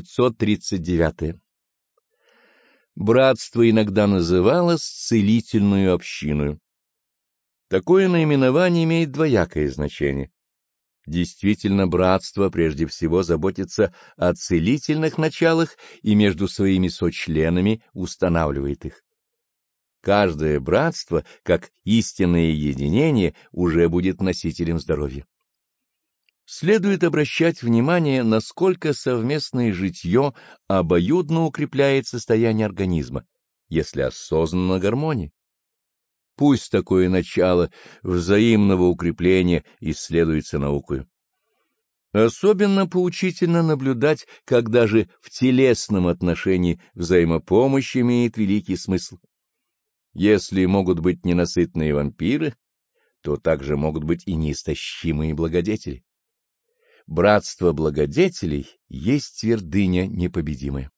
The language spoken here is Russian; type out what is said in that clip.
539. Братство иногда называлось целительную общиной. Такое наименование имеет двоякое значение. Действительно, братство прежде всего заботится о целительных началах и между своими сочленами устанавливает их. Каждое братство, как истинное единение, уже будет носителем здоровья. Следует обращать внимание, насколько совместное житье обоюдно укрепляет состояние организма, если осознанно гармонии. Пусть такое начало взаимного укрепления исследуется наукою. Особенно поучительно наблюдать, как даже в телесном отношении взаимопомощь имеет великий смысл. Если могут быть ненасытные вампиры, то также могут быть и неистощимые благодетели. Братство благодетелей есть твердыня непобедимая.